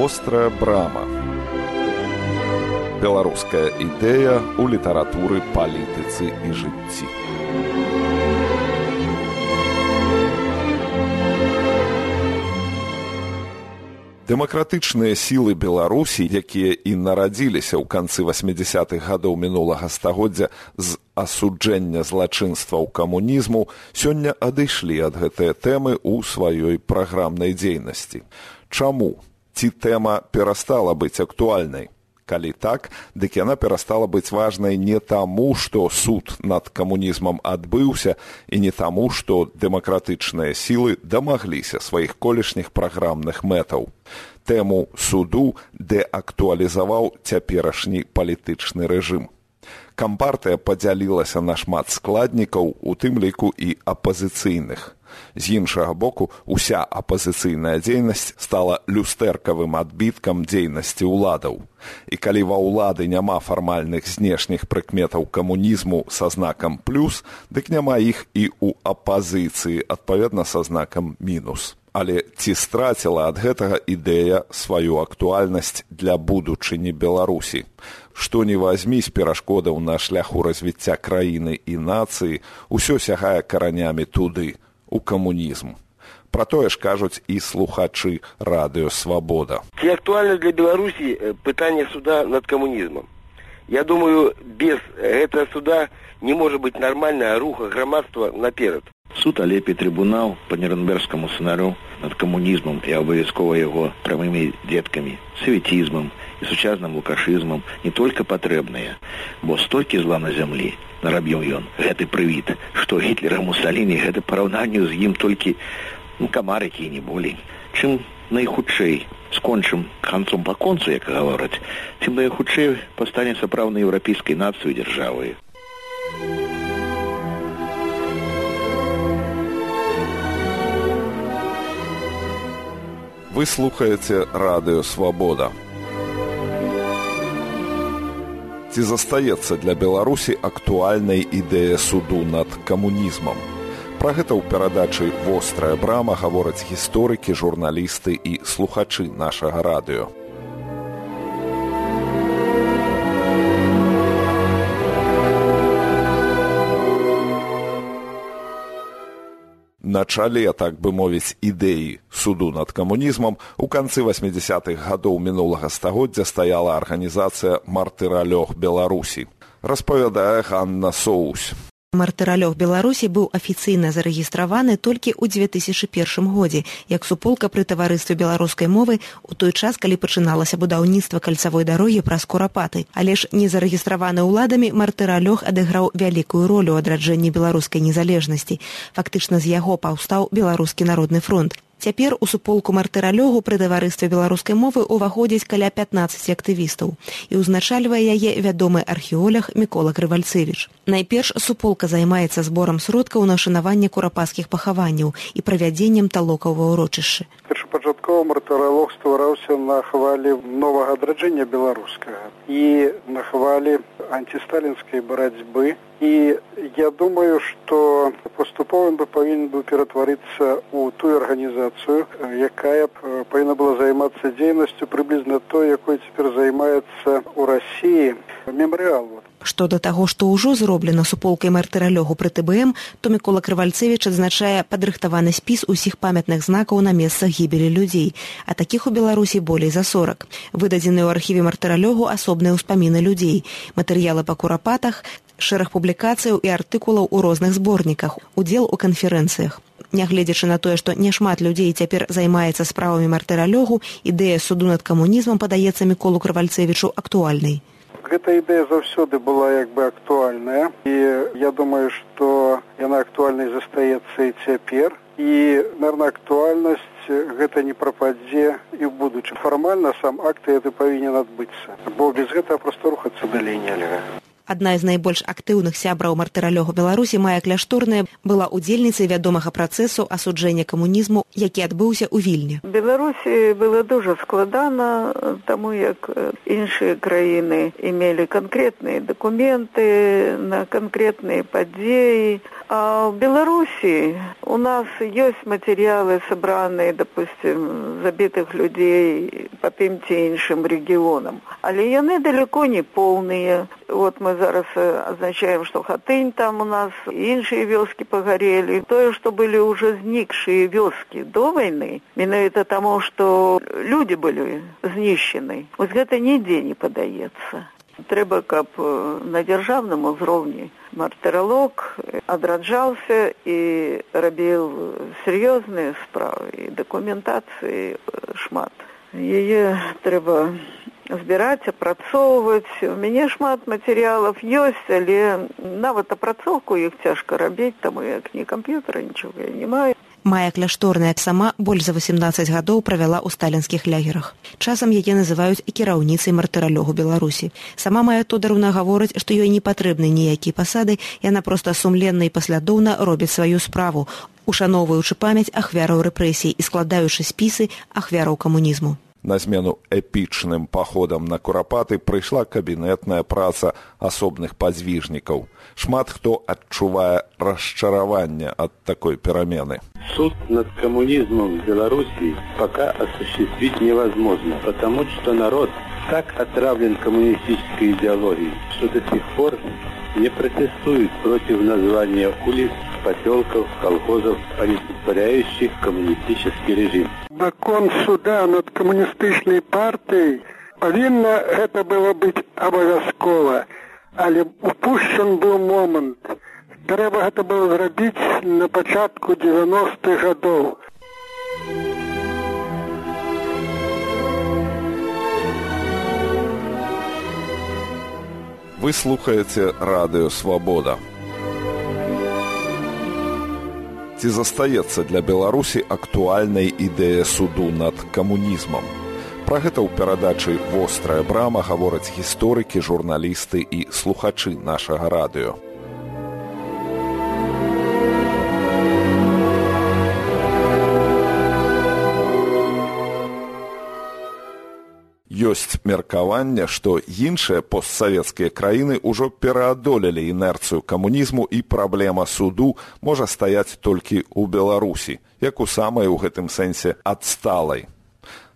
вострая брама. Беларуская ідэя ў літаратуры палітыцы і жыцці. Дэмакратычныя сілы беларусі якія і нарадзіліся ў канцы 80-х гадоў мінулага стагоддзя з асуджэння злачынстваў камунізму сёння адышлі ад гэтыя тэмы ў сваёй праграмнай дзейнасці. Чаму ці тэма перастала быць актуальнай. Калі так дык яна перастала быць важнай не таму што суд над камунізмам адбыўся і не таму што дэмакратычныя сілы дамагліся сваіх колішніх праграмных мэтаў. Тэму суду дэактуалізаваў цяперашні палітычны рэжым. Кампартыя падзялілася на шмат складнікаў у тым ліку і апазіцыйных з іншага боку уся апазіцыйная дзейнасць стала люстэркавым адбіткам дзейнасці ўладаў. І калі ва ўлады няма фармальных знешніх прыкметаў камунізму са знакам плюс дык няма іх і ў апазіцыі адпаведна са знакам мінус але ці страціла ад гэтага ідэя сваю актуальнасць для будучыні беларусі? Што не вазьмі з перашкодаў на шляху развіцця краіны і нацыі ўсё сягае каранямі туды у камунізм. Пра тое ж кажуць і слухачы радыёвабода. Ці актуальна для Беларусі пытанне суда над камунізмам. Я думаю, без гэтага суда не можа быць нармальная руха грамадства наперад. Суд алепі трыбунал па нернбергскаму сцэнару над камунізмам і абавязкова яго прамымі дзеткамі, савецізмам і сучасным лукашызмам не толькі патрэбныя, бо столькі зла на зямлі нарабіў ён гэты прывід, што гітлера мусаліні гэта параўнанню з ім толькі ну, камарыкі не болей. Чым найхутчэй скончым канцом па концу, як гавораць, тым найхутчэй пастане сапраўднай еўрапейскай нацыю дзяржавы. Вы слухаеце радыёвабода. Ці застаецца для Беларусі актуальнай ідэя суду над камунізмам. Пра гэта ў перадачы вострая брама гавораць гісторыкі, журналісты і слухачы нашага радыё. На чале, так бы мовіць ідэі суду над камунізмам. У канцы 80-х гадоў мінулага стагоддзя стаяла арганізацыя мартыралёг беларусі распавядае ганна соусь мартыралёг беларусі быў афіцыйна зарэгістраваны толькі ў 2001 годзе як суполка пры таварыстве беларускай мовы у той час калі пачыналася будаўніцтва кальцавой дарогі праз курапаты. Але ж не зарэгістраваны ўладамі мартыралёг адыграў вялікую ролю ў адраджэнні беларускай незалежнасці. Фактычна з яго паўстаў беларускі народны фронт Цяпер у суполку мартыралёгу пры таварыстве беларускай мовы ўваходзіць каля 15 актывістаў і ўзначальвае яе вядомы археолог мікола крывальцевіч. Найперш суполка займаецца зборам сродкаў на шанаванне курапаскіх пахаванняў і правядзеннем талокаў ва ўрочышчы. Першапачаткова мартыралог ствараўся на хвалі новага адраджэння беларускага і на хвалі антисталінскай барацьбы і я думаю что поступовым бы павінен быў ператварыцца у тую арганізацыю якая б павінна была займацца дзейнасцю прыблізна той якой цяпер займаецца у рассіі мемарыал вот Што да таго, што ўжо зроблена суполкай мартыралёгу пры ТБМ, то мікола крывальцевіч адзначае падрыхтаваны спіс усіх памятных знакаў на месцах гібелі людзей, а такіх у беларусі болей за 40 выдадзены ў архіве мартыралёгу асобныя ўспаміны людзей матэрыялы па курапатах шэраг публікацыяў і артыкулаў у розных зборніках удзел у канферэнцыях. Нягледзячы на тое што няшмат людзей цяпер займаецца справамі мартыралёгу ідэя суду над камунізмам падаецца міколу крывальцевічу актуальнай гэта ідэя заўсёды была як бы актуальная. І я думаю што яна актуальнай застаецца і цяпер і наверное актуальнасць гэта не прападзе і ў будучым фармальна сам акты это павінен адбыцца бо без гэтага проста рухацца далей нельга адна з найбольш актыўных сябраў мартыралёгу беларусі мая кляшторная была удзельніцай вядомага працэсу асуджэння камунізму які адбыўся ў вільні. Беларусі было дуже складана таму як іншыя краіны имелі канкрэтныя дакументы на канкрэтныя падзеі А в Беларуси у нас есть материалы, собранные, допустим, забитых людей по тем іншим регионам. Але яны далеко не полные. Вот мы зараз означаем, что Хатынь там у нас, іншие вёски погорели. То, что были уже зникшие вёски до войны, менавіта тому, что люди были знищены. Вот это нигде не подается. Трэба, каб на дзяржаўным узроўні мартыралог адраджаўся і рабіў сур'ёзныя справы і дакументацыі шмат. Яе трэба збіраць, апрацоўваць. У мяне шмат матэрыялаў ёсць, але нават апрацоўку іх цяжка рабіць, таму як ні камп'ютара нічога я не маю. Мая кляшторная сама больш за 18 гадоў правяла ў сталінскіх лягерах. Часам яе называюць і кіраўніцай мартыралёгу Беларусі. Сама мая тодаруна гаворыць, што ёй не патрэбны ніякія пасады, яна проста сумленна і паслядоўна робіць сваю справу, ушаноўваючы памяць ахвяраў рэпрэсій і складаючы спісы ахвяраў камунізму. На змену эпічным паходам на курапаты прыйшла кабінетная праца асобных падзвіжнікаў. Шмат хто адчувае расчараванне ад такой перамены. Суд над коммунизмом в Беларуси пока осуществить невозможно, потому что народ так отравлен коммунистической идеологией, что до сих пор не протестует против названия улиц, поселков, колхозов, олицетворяющих коммунистический режим. Закон суда над коммунистычной партией повинно это было быть обовязково, але упущен был момент. Трэба гэта было зрабіць на пачатку 90-х гадоў. Вы слухаеце радыё свабода. Ці застаецца для Беларусі актуальнай ідэя суду над камунізмам. Пра гэта ў перадачы вострая брама гавораць гісторыкі, журналісты і слухачы нашага радыё. Ёсць меркаванне, што іншыя постсавецкія краіны ўжо пераадолелі інерцыю камунізму і праблема суду можа стаяць толькі ў Беларусі, як у самай у гэтым сэнсе адсталай.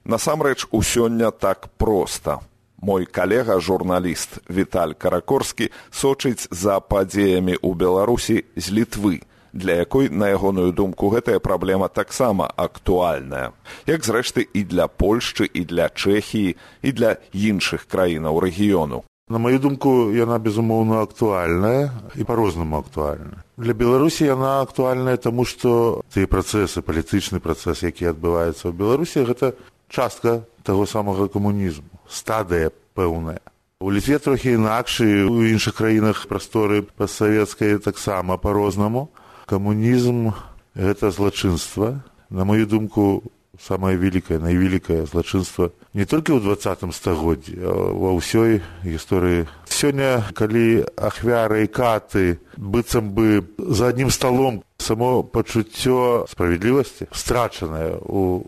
Насамрэч у сёння так проста. Мой калега журналіст Віталь Каракорскі сочыць за падзеямі ў Беларусі з літвы для якой на ягоную думку гэтая праблема таксама актуальная. Як зрэшты і для польшчы і для чэхіі і для іншых краінаў рэгіёну. На маю думку яна безумоўна актуальная і по-рознаму актуальна для беларусі яна актуальная таму што тыя працэсы палітычны працэс які адбываецца ў беларусі гэта частка таго самага камунізму стадыя пэўная у літве трохі інакшы у іншых краінах прасторы пасавецкай таксама по-рознаму камунізм гэта злачынства на мою думку самае великкае найвелікае злачынства не толькі ў двадцатым стагоддзі ва ўсёй гісторыі сёння калі ахвяры і каты быццам бы за аднім сталом само пачуццё справядлівасці страчанае у,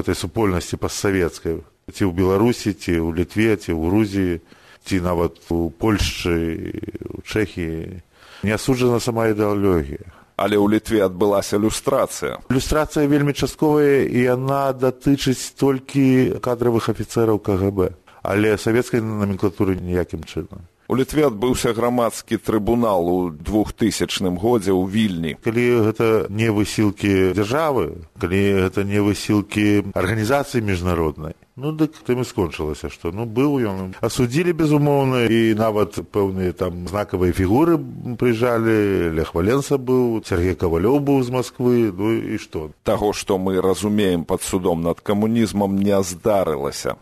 гэтай супольнасці пастсавецкай ці ў беларусі ці ў літве ці ў грузіі ці нават у польшчы у чэхіі не асуджана сама ідэалогія але ў літве адбылася люстрацыя. Люстрацыя вельмі частковая і яна датычыць толькі кадравых афіцэраў кгб але савецкай номенклатуры ніякім чынам. У літве адбыўся грамадскі трыбунал у двухтысячным годзе ў вільні. Калі гэта не высілкі дзяржавы калі гэта не высілкі арганізацыі міжнароднай ну дык тым і скончылася што ну быў ён. Асудзілі безумоўна і нават пэўныя там знакавыя фігуры прыйжалі. Лех валенса быў сергей кавалёў быў з москвы ну і што? Таго што мы разумеем пад судом над камунізмам не здарылася.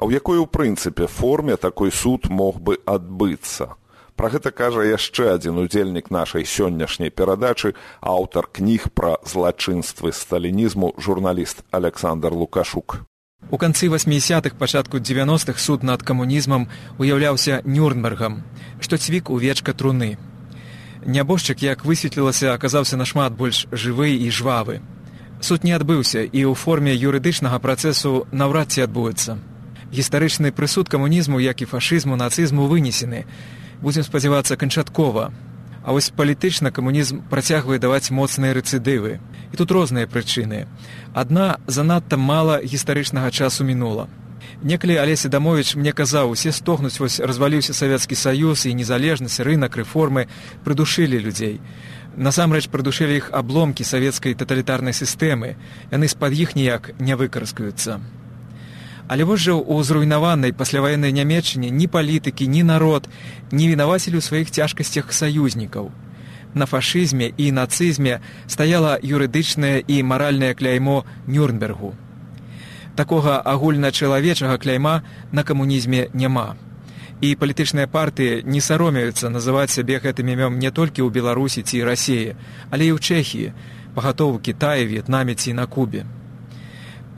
А ў якой у прынцыпе форме такой суд мог бы адбыцца? Пра гэта кажа яшчэ адзін удзельнік нашай сённяшняй перадачы аўтар кніг пра злачынствы сталінізму журналіст александр лукашук У канцы 80-х пачатку 90-х суд над камунізмам уяўляўся нюрнбергам, што цвік у вечка труны. Нябожчык, як высветлілася, аказаўся нашмат больш жывы і жвавы. Суд не адбыўся і ў форме юрыдычнага працэсу наўрад ці адбудзецца. Гістарычны прысуд камунізму, як і фашызму нацызму вынесены. Будзем спадзявацца канчаткова. А вось палітычна камунізм працягвае даваць моцныя рэцыдывы. І тут розныя прычыны. Адна занадта мала гістарычнага часу мінула. Некалі Алеся Дамович мне казаў, усе стогнуць вось разваліўся савецкі саюз і незалежнасць, рынак рэформы прыдушылі людзей. Насамрэч прыдушылі іх абломкі савецкай таталітарнай сістэмы, яны з-пад іх ніяк не выкарыскаюцца. Але вось жа ў зруйнаванай пасляваеннай нямецчыне ні палітыкі, ні народ не вінавацілі ў сваіх цяжкасцях саюзнікаў. На фашызме і нацызме стаяла юрыдычнае і маральнае кляймо Нюрнбергу такога агульначалавечага кляйма на камунізме няма. І палітычныя партыі не саромеюцца называць сябе гэтым імём не толькі ў беларусі ці рассіі, але і ў чэхіі пагатову кітаі в'етнаме ці на кубе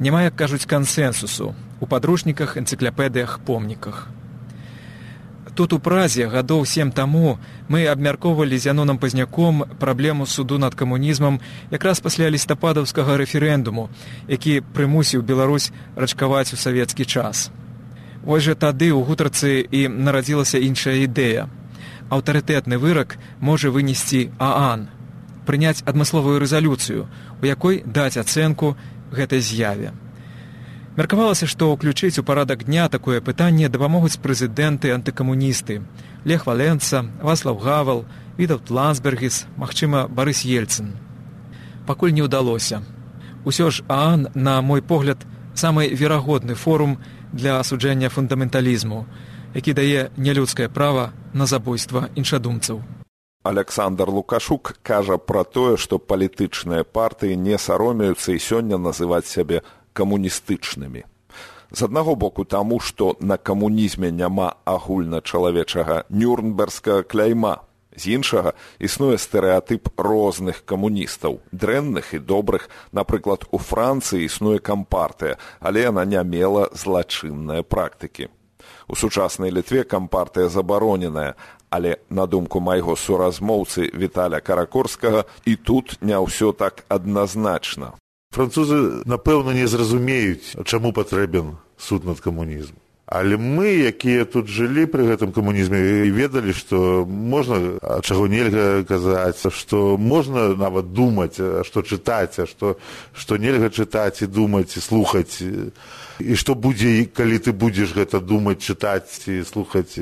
няма як кажуць кансэнсусу у падручніках энцыкляпедыях помніках Тут у празе гадоў сем таму мы абмяркоўвалі з янонам пазняком праблему суду над камунізмам якраз пасля лістападаўскага рэферэндуму, які прымусіў Беларусь рачкаваць у савецкі час. Вось жа тады ў гутарцы і нарадзілася іншая ідэя. Аўтарытэтны вырак можа вынесці Аан, прыняць адмысловую рэзалюцыю, у якой даць ацэнку гэтай з'яве. Меркавалася, што ўключыць у парадак дня такое пытанне дапамогуць прэзідэнты антыкамуністы Лех Валенца, Васлаў Гавал, Відаўт Лансбергіс, магчыма, Барыс Ельцын. Пакуль не ўдалося. Усё ж Аан, на мой погляд, самы верагодны форум для асуджэння фундаменталізму, які дае нялюдскае права на забойства іншадумцаў. Александр Лукашук кажа пра тое, што палітычныя партыі не саромеюцца і сёння называць сябе камуністычнымі. З аднаго боку таму, што на камунізме няма агульначалавечага нюрнбергскага кляйма. З іншага існуе стэрэатып розных камуністаў, дрэнных і добрых, напрыклад, у Францыі існуе кампартыя, але яна не мела злачынныя практыкі. У сучаснай літве кампартыя забароненая, але на думку майго суразмоўцы Віталя Каракорскага і тут не ўсё так адназначна. Французы, напэўна, не зразумеюць, чаму патрэбен суд над камунізмом. Але мы, якія тут жылі пры гэтым камунізме і ведалі, што можна чаго нельга казаць, што можна нават думаць, што чытаць, што, што нельга чытаць і думаць і слухаць і што будзе, калі ты будзеш гэта думаць, чытаць і слухаць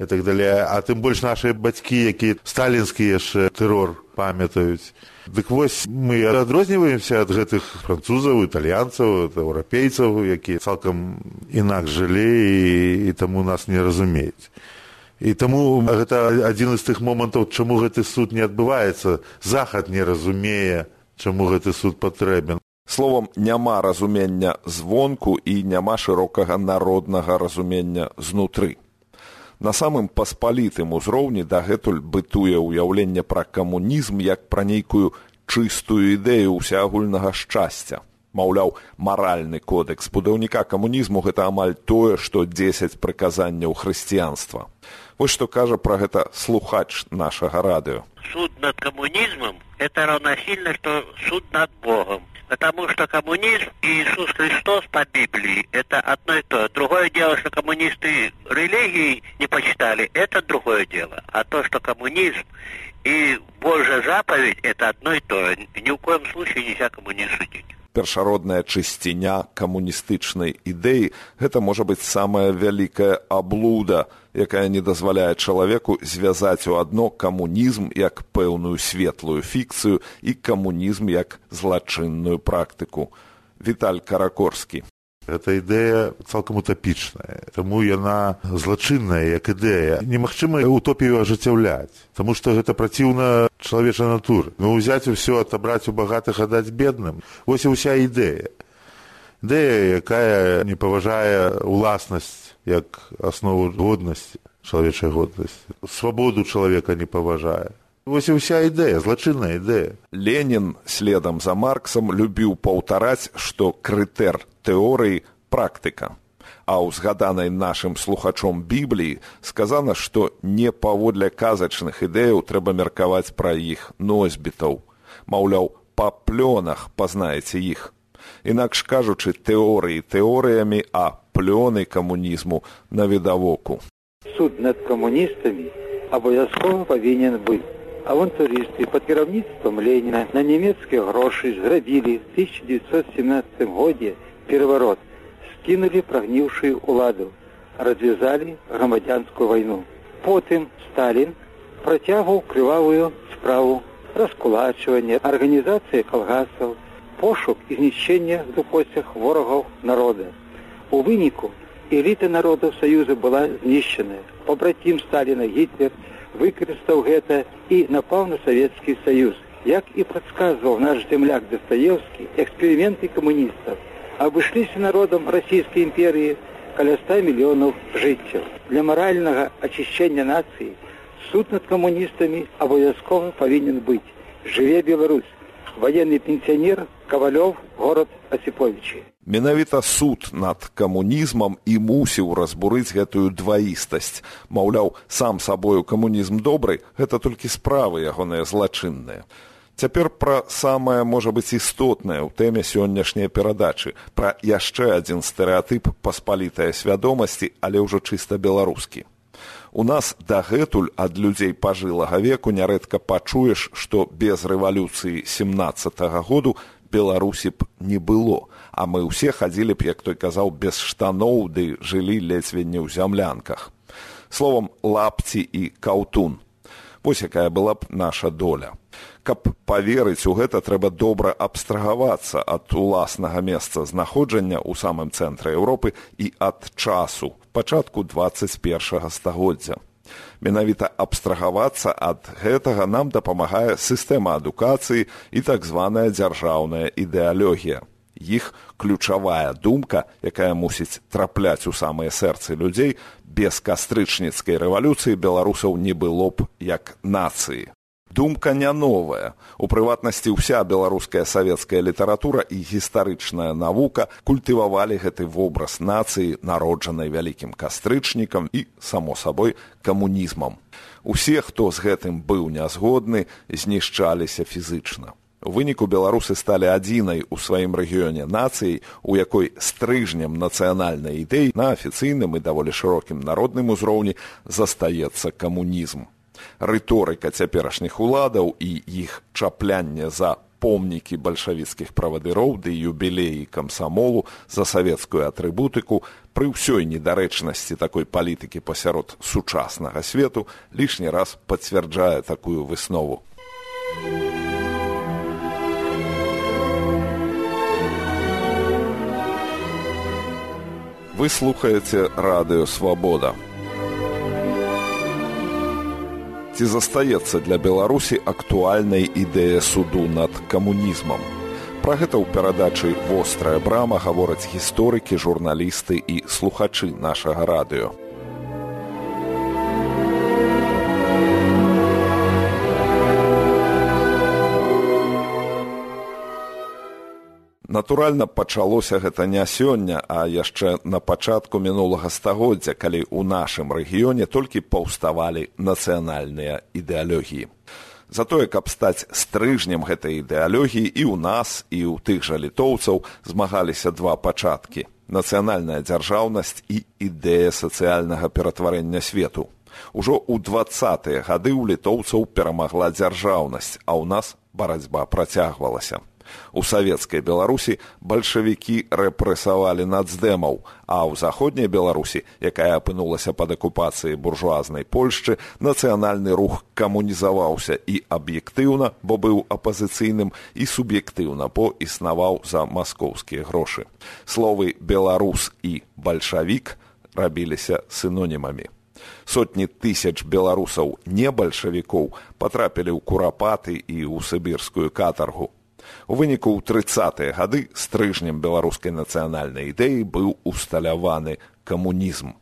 і, так далее. А тым больш нашыя бацькі, якія сталінскі яшчэ тэрор памятаюць. Дык вось мы адрозніваемся ад гэтых французаў, італьянцаў, еўрапейцаў, якія цалкам інакш жылі і, і таму нас не разумеюць. І таму гэта адзін з тых момантаў, чаму гэты суд не адбываецца, захад не разумее, чаму гэты суд патрэбен. Словом, няма разумення звонку і няма шырокага народнага разумення знутры на самым паспалітым узроўні дагэтуль бытуе ўяўленне пра камунізм як пра нейкую чыстую ідэю ўсеагульнага шчасця. Маўляў, маральны кодэкс будаўніка камунізму гэта амаль тое, што 10 прыказанняў хрысціянства. Вось што кажа пра гэта слухач нашага радыё. Суд над камунізмам это раўнасільна, што суд над Богом. Потому что коммунизм и Иисус Христос по Библии – это одно и то. Другое дело, что коммунисты религии не почитали – это другое дело. А то, что коммунизм и Божья заповедь – это одно и то. Ни в коем случае нельзя коммунизм судить. Першародная чысціня камуністычнай ідэі гэта можа быць самая вялікая аблуда, якая не дазваляе чалавеку звязаць у адно камунізм як пэўную светлую фікцыю і камунізм як злачынную практыку. Віталь каракорскі. Гэта ідэя цалкам утапічная, таму яна злачынная як ідэя. Немагчыма утопію ажыццяўляць, Таму што гэта праціўна чалавечай натуры. Ну ўзяць усё адабраць у багатых аддаць бедным. Вось і ўся ідэя. Ідэя, якая не паважае ўласнасць як аснову годнасці чалавечай годнасці свабоду чалавека не паважае вось і ўся ідэя злачынная ідэя ленін следам за марксам любіў паўтараць што крытэр тэорыі практыка а ў згаданай нашым слухачом бібліі сказана што не паводле казачных ідэяў трэба меркаваць пра іх носьбітаў маўляў па плёнах пазнаеце іх інакш кажучы тэорыі тэорыямі а плёны камунізму на відавоку. Суд над камуністамі абавязкова павінен быць. авантурысты под кіраўніцтвам Леніна на нямецкія грошы зрабілі 1917 годзе пераварот, скінулі прагніўшую ўладу, развязалі грамадзянскую вайну. Потым Сталін працягваў крывавую справу раскулачвання, арганізацыі калгасаў, пошук і знішчэння в косцях ворагаў народа. У выніку эліта народаў саюза была знішчаная. Пабрацім Сталіна Гітлер выкарыстаў гэта і напаў на савецкі саюз. Як і прадказваў наш земляк Дастаеўскі, эксперыменты камуністаў абышліся народам расійскай імперыі каля 100 мільёнаў жыццяў. Для маральнага ачышчэння нацыі суд над камуністамі абавязкова павінен быць. Жыве Беларусь, военный пенсионер Ковалев, город Осиповичи. Менавіта суд над камунізмам і мусіў разбурыць гэтую дваістасць. Маўляў, сам сабою камунізм добры, гэта толькі справы ягоныя злачынныя. Цяпер пра самае можа быць істотнае ў тэме сённяшняй перадачы, пра яшчэ адзін стэеатып паспалітае свядомасці, але ўжо чыста беларускі. У нас дагэтуль ад людзей пажылага веку нярэдка пачуеш, што без рэвалюцыі 17 -го году беларусі б не было, а мы ўсе хадзілі б, як той казаў без штаноў ды жылі ледзьве не ў зямлянках. Словам лапці і каўтун. Вось якая была б наша доля. Каб паверыць у гэта трэба добра абстрагавацца ад уласнага месца знаходжання ў самым цэнтры Еўропы і ад часу пачатку 21 стагоддзя. Менавіта абстрагавацца ад гэтага нам дапамагае сістэма адукацыі і так званая дзяржаўная ідэалогія. Іх ключавая думка, якая мусіць трапляць у самыя сэрцы людзей, без кастрычніцкай рэвалюцыі беларусаў не было б як нацыі. Думка не новая. У прыватнасці ўся беларуская савецкая літаратура і гістарычная навука культывавалі гэты вобраз нацыі народжанай вялікім кастрычнікам і само сабой камунізмам. Усе хто з гэтым быў нязгодны знішчаліся фізычна у выніку беларусы сталі адзінай у сваім рэгіёне нацыяй у якой стрыжнем нацыянальнай ідэй на афіцыйным і даволі шырокім народным узроўні застаецца камунізм рыторыка цяперашніх уладаў і іх чаплянне за помнікі бальшавіцкіх правадыроў ды юбілеі камсамолу за савецкую атрыбутыку пры ўсёй недарэчнасці такой палітыкі пасярод сучаснага свету лішні раз пацвярджае такую выснову. Вы слухаеце радыё свабода ці застаецца для беларусі актуальнай ідэя суду над камунізмам. Пра гэта ў перадачы вострая брама гавораць гісторыкі журналісты і слухачы нашага радыё Натуральна, пачалося гэта не сёння, а яшчэ на пачатку мінулага стагоддзя, калі ў нашым рэгіёне толькі паўставалі нацыянальныя ідэалогіі. Затое, каб стаць стрыжнем гэтай ідэалогіі і ў нас і ў тых жа літоўцаў змагаліся два пачаткі: нацыянальная дзяржаўнасць і ідэя сацыяльнага ператварэння свету. Ужо ў двадцатыя гады ў літоўцаў перамагла дзяржаўнасць, а ў нас барацьба працягвалася. У савецкай беларусі бальшавікі рэпрэсавалі нацдэмаў, а ў заходняй беларусі, якая апынулася пад акупацыяй буржуазнай польшчы нацыянальны рух камунізаваўся і аб'ектыўна бо быў апазіцыйным і суб'ектыўна бо існаваў за маскоўскія грошы. Словы беларус і бальшавік рабіліся синонімамі. Сотні тысяч беларусаў не бальшавікоў патрапілі ў курапаты і ў сібірскую катаргу У выніку ў трыцатыя гады стрыжнем беларускай нацыянальнай ідэі быў усталяваны камунізм.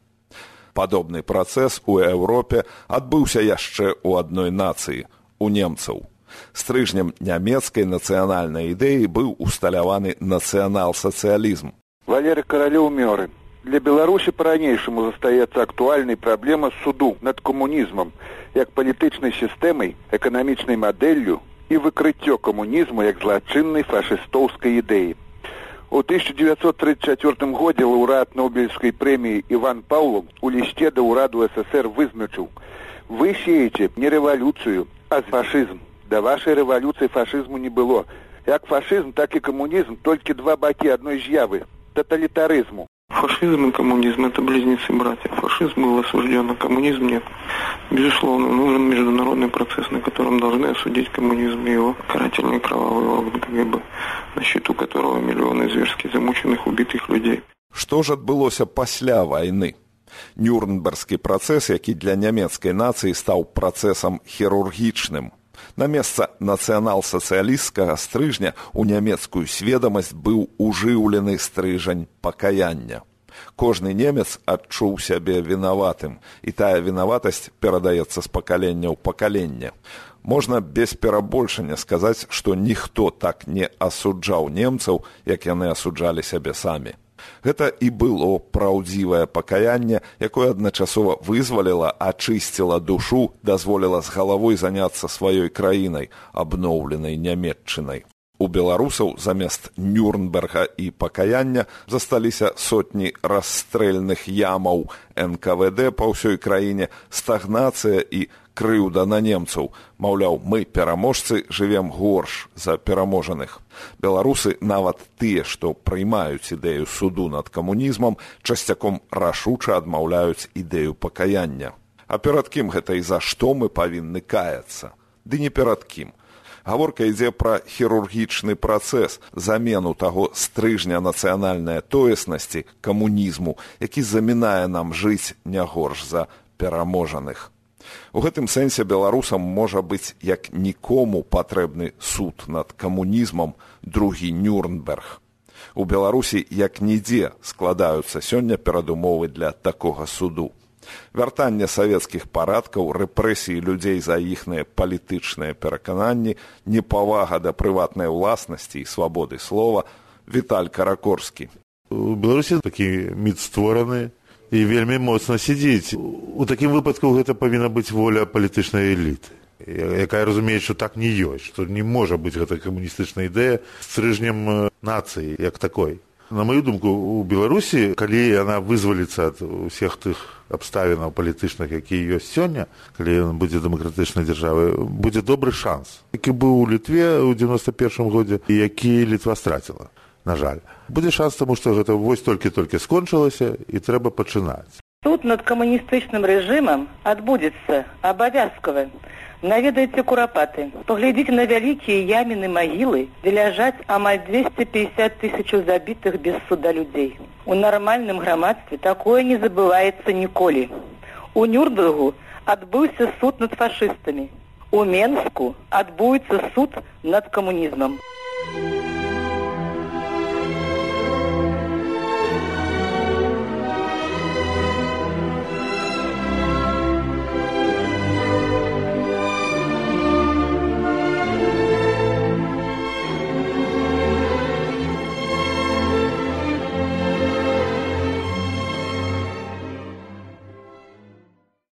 Падобны працэс у Еўропе адбыўся яшчэ ў адной нацыі у немцаў. Стрыжнем нямецкай нацыянальнай ідэі быў усталяваны нацыянал-сацыялізм. Валеры каралёў мёры. Для Беларусі па-ранейшаму застаецца актуальнай праблема суду над камунізмам як палітычнай сістэмай, эканамічнай мадэллю і выкрыццё камунізму як злачыннай фашыстоўскай ідэі. У 1934 годзе лаўрэат нобелевскай прэміі Іван Паўлу у лісце да ўраду ССР вызначыў: вы сееце не рэвалюцыю, А фашизм? Да вашей рэвалюцыі фашызму не было. Як фашизм, так и коммунизм, только два баки одной з'явы тоталитаризму. Фашизм и коммунизм – это близнецы-братья. Фашизм был осужден, а коммунизм нет. Безусловно, нужен международный процесс, на котором должны осудить коммунизм и его карательный кровавый орган КГБ, на счету которого миллионы зверски замученных, убитых людей. Што ж адбылося пасля вайны? Нюрнбергскі працэс, які для нямецкай нацыі стаў працэсам хірургічным – На месца нацыянал-сацыялісцкага стрыжня ў нямецкую сведамасць быў ужыўлены стрыжань пакаяння. Кожны немец адчуў сябе вінаватым, і тая вінаватасць перадаецца з пакалення ў пакаленне. Можна без перабольшання сказаць, што ніхто так не асуджаў немцаў, як яны асуджалі сябе самі. Гэта і было праўдзівае пакаянне, якое адначасова вызваліла, ачысціла душу, дазволіла з галавой заняцца сваёй краінай, абноўленай нямметчынай. У беларусаў замест Нюрнберга і пакаяння засталіся сотні расстрэльных ямаў НКВД па ўсёй краіне, стагнацыя і крыўда на немцаў. Маўляў мы пераможцы жывем горш за пераможаных. Беларусы нават тыя што прыймаюць ідэю суду над камунізмам часцяком рашуча адмаўляюць ідэю пакаяння. А перад кім гэта і за што мы павінны каяцца? Ды не перад кім. Гаворка ідзе пра хірургічны працэс замену таго стрыжня нацыянальнай тоеснасці камунізму які замінае нам жыць не горш за пераможаных У гэтым сэнсе беларусам можа быць як нікому патрэбны суд над камунізмам другі Нюрнберг. У Беларусі як нідзе складаюцца сёння перадумовы для такога суду. Вяртанне савецкіх парадкаў, рэпрэсіі людзей за іхныя палітычныя перакананні, непавага да прыватнай уласнасці і свабоды слова, Віталь Каракорскі. У Беларусі такі міт створаны і вельмі моцна сядзіць. У такім выпадку гэта павінна быць воля палітычнай эліты. Якая разумее што так не ёсць што не можа быць гэта камуністычная ідэя стрыжнем нацыі як такой. На маю думку у беларусі калі яна вызваліцца ад усіх тых абставінаў палітычных якія ёсць сёння калі ён будзе дэмакратычнай дзяржавы будзе добры шанс які быў у літве ў девяносто першым годзе і які літва страціла на жаль. Будзе шанс таму што гэта вось толькі толькі скончылася і трэба пачынаць. Тут над камуністычным рэжымам адбудзецца абавязкова наведайце курапаты. Паглядзіце на вялікія яміны магілы дзе ляжаць амаль двести пятьдесят тысячу забітых без суда людзей. У нармальным грамадстве такое не забываецца ніколі. У нюрбергу адбыўся суд над фашыстамі. У менску адбудзецца суд над камунізмам. у